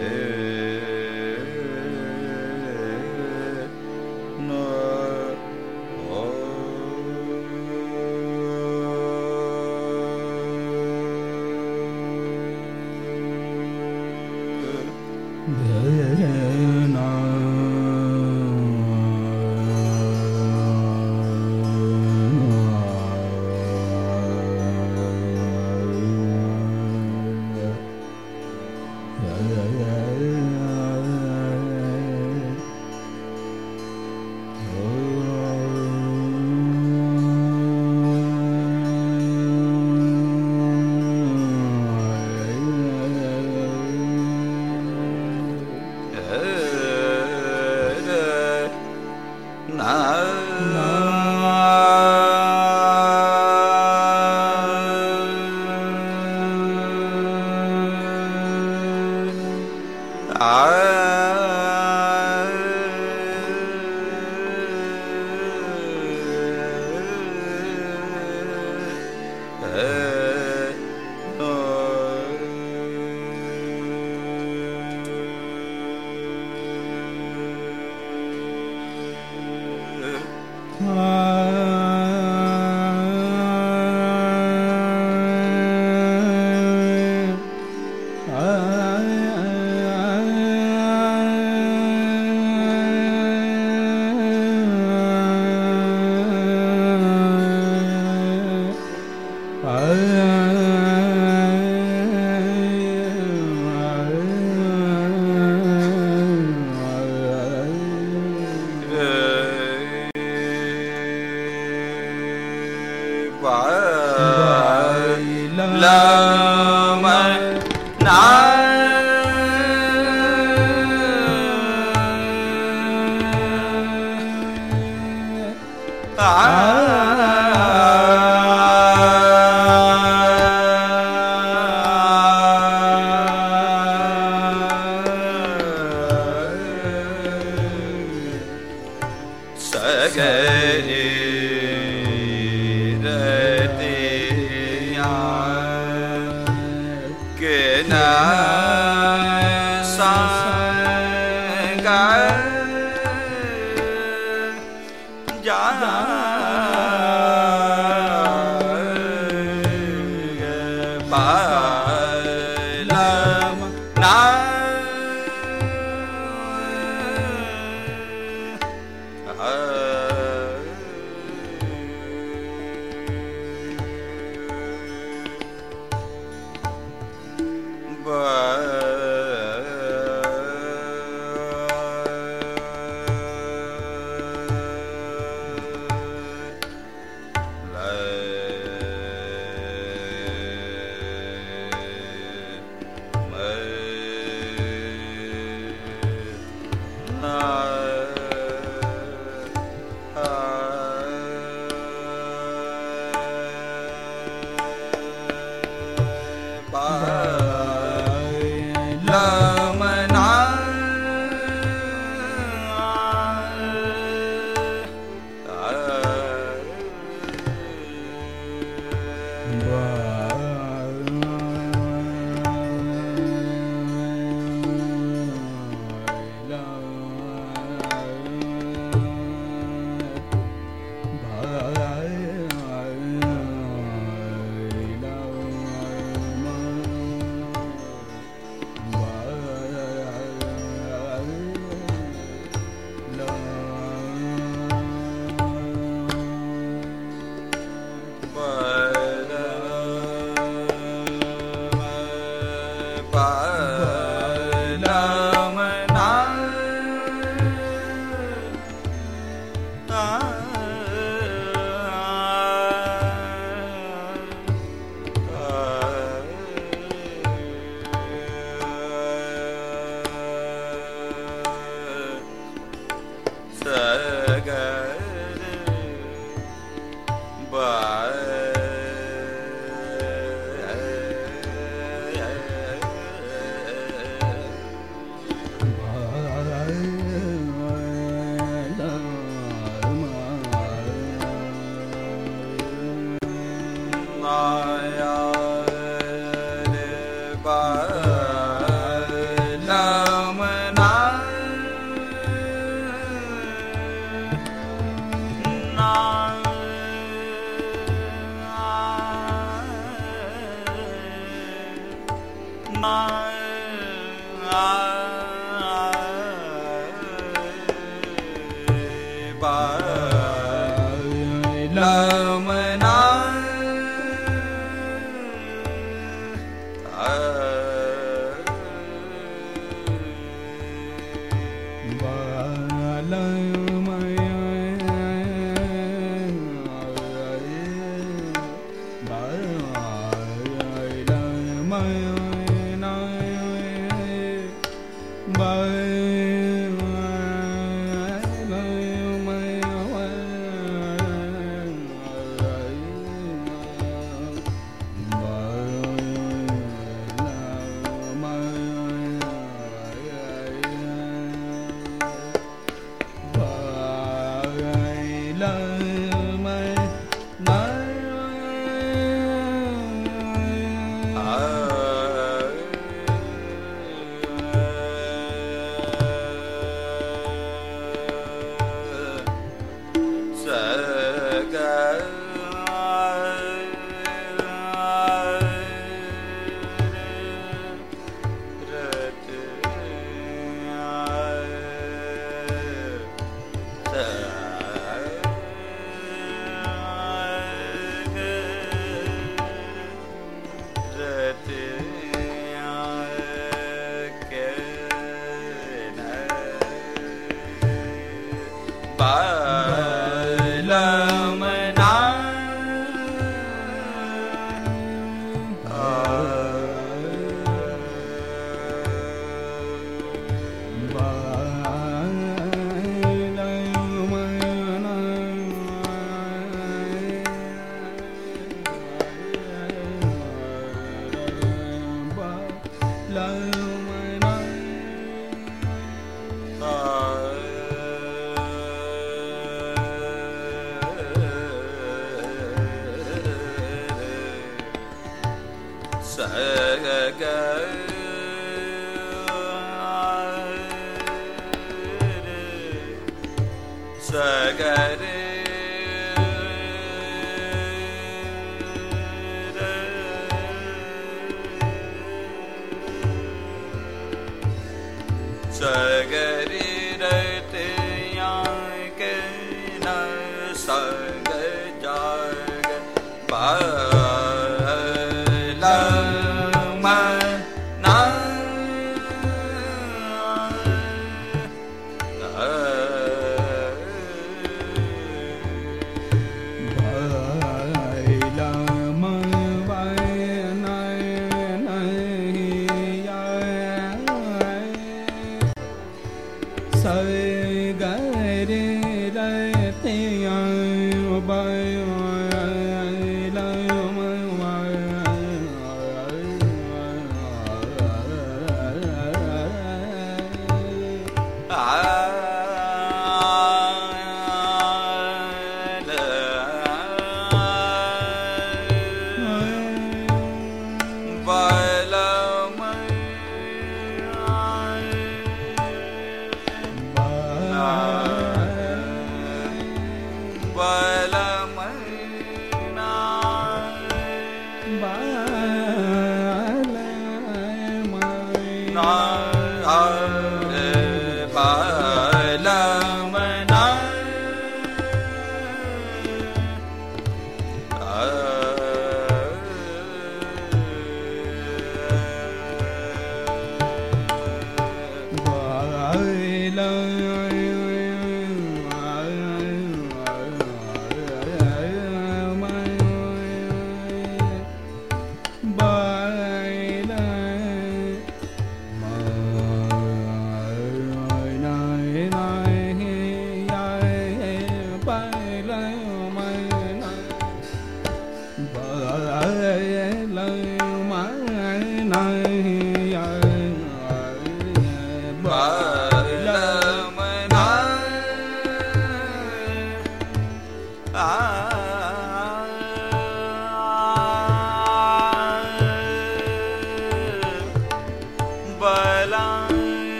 Yeah. Oh.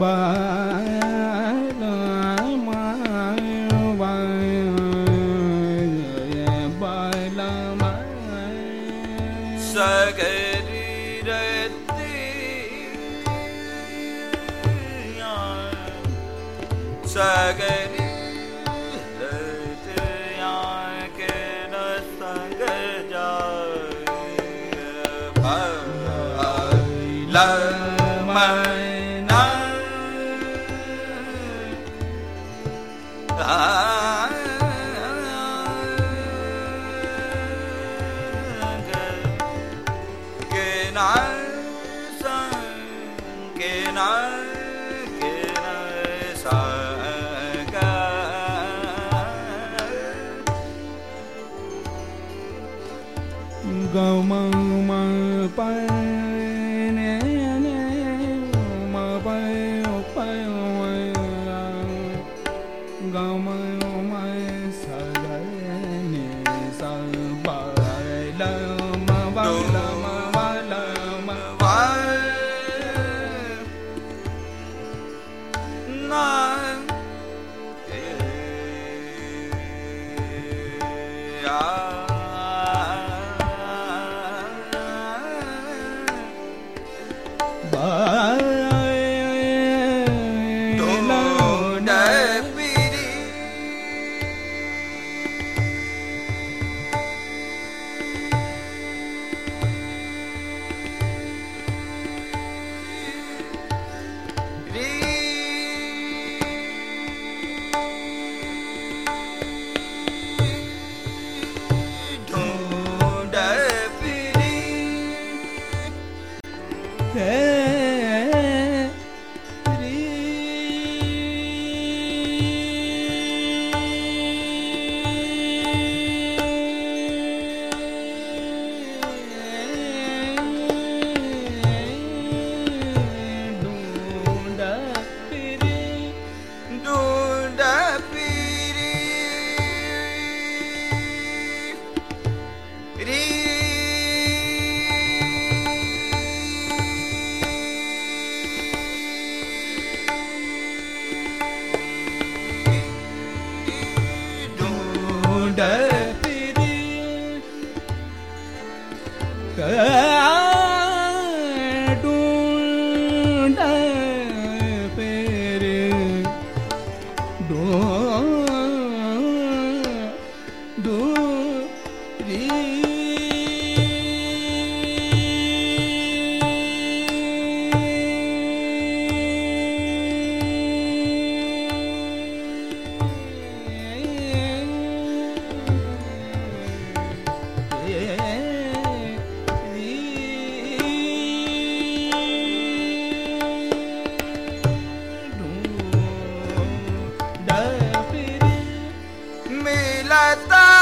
Bye. 죽었다!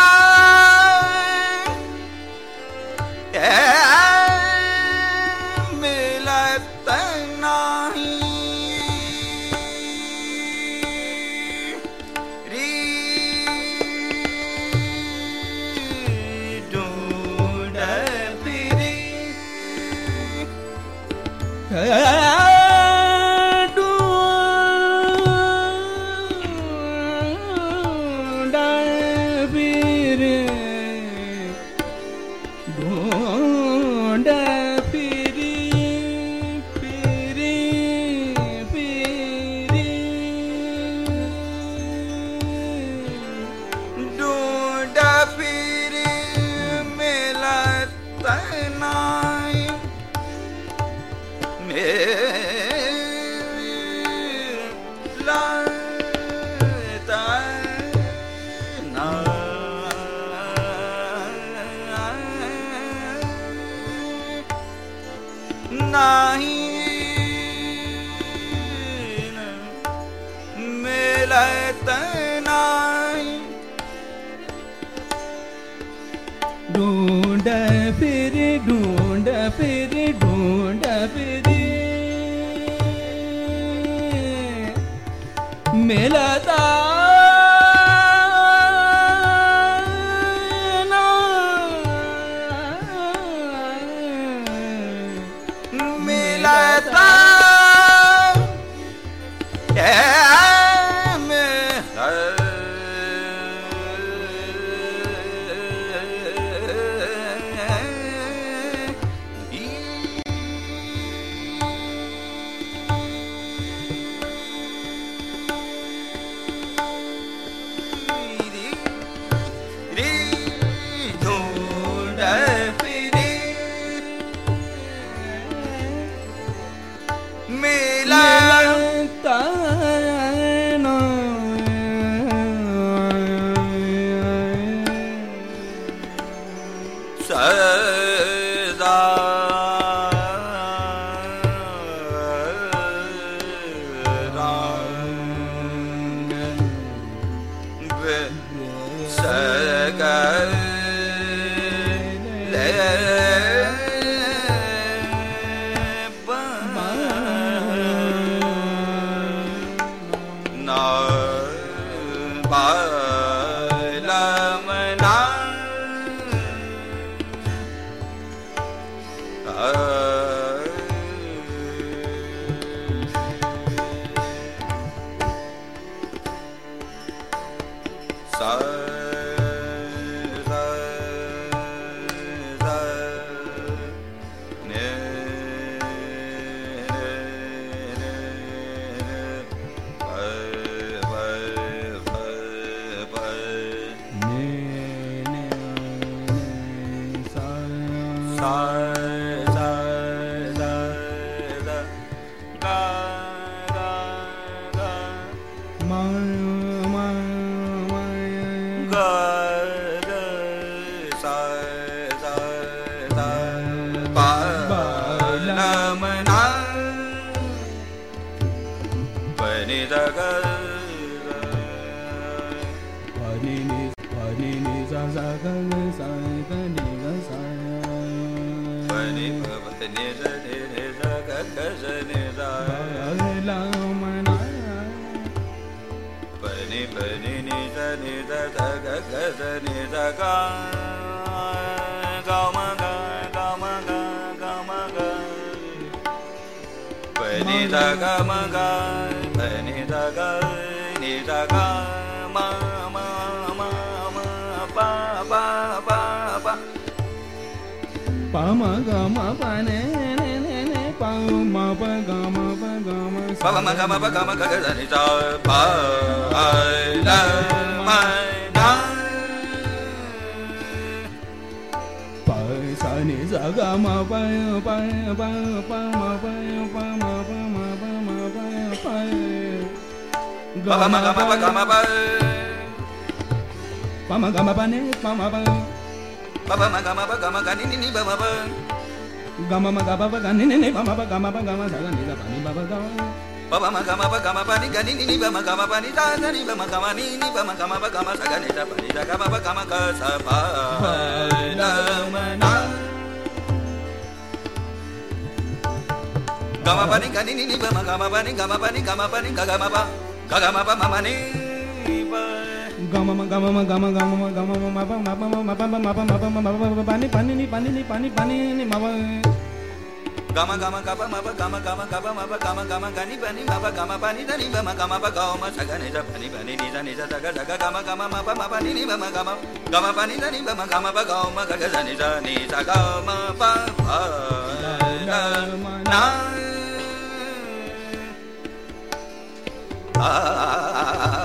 me 来。da ga ga ma ga ga ma ga ga ma ga ve ni da ga ma ga ve ni da ga ni da ga ma ma ma ma pa pa pa pa pa ma ga ma pa ne ne ne ne pa ma pa ga ma pa ga ma pa ma ga ma pa ga ma ga ga ni da pa ai la ma sa ga ma pa pa pa pa ma pa pa ma pa ma pa ma pa ya pa ma ga ma pa ga ma pa pa ma ga ma pa ga ma ni ni ni pa. Ma pa ga ma ma ga pa pa ga ni ni ni pa ma pa ga ma pa ga ma sa ga ni ga ni pa pa ga pa ma ga ma pa ga ni ga ni ni ni ma gama ni ta ga ni pa ma ga ni ni pa ma gama pa sa ga ni ta pa ni ta ga ma pa gama ka sa pa. Na ma na gama pa ni ga ni ni ba ma gama pa ni gama pa ni gama pa ni ga gama pa ga gama pa ma ma ni pa gama ma gama ma gama gama ma gama ma ma pa ma pa ma ma pa ma pa ma pa ma pa ni pa ni ni pa ni ni pa ni pa ni ni ma pa gama gama ga pa ma pa gama gama ga pa ma pa gama gama ga ni pa ni ma pa gama pa ni da ni ba ma gama pa ga ma sa ga ni da pa ni pa ni ni da ni da sa ga sa ga gama gama ma pa ma pa ni ni ba ma gama gama pa ni da ni ba ma gama pa ga ma ga ga sa ni da ni sa ga ma pa pa la na ah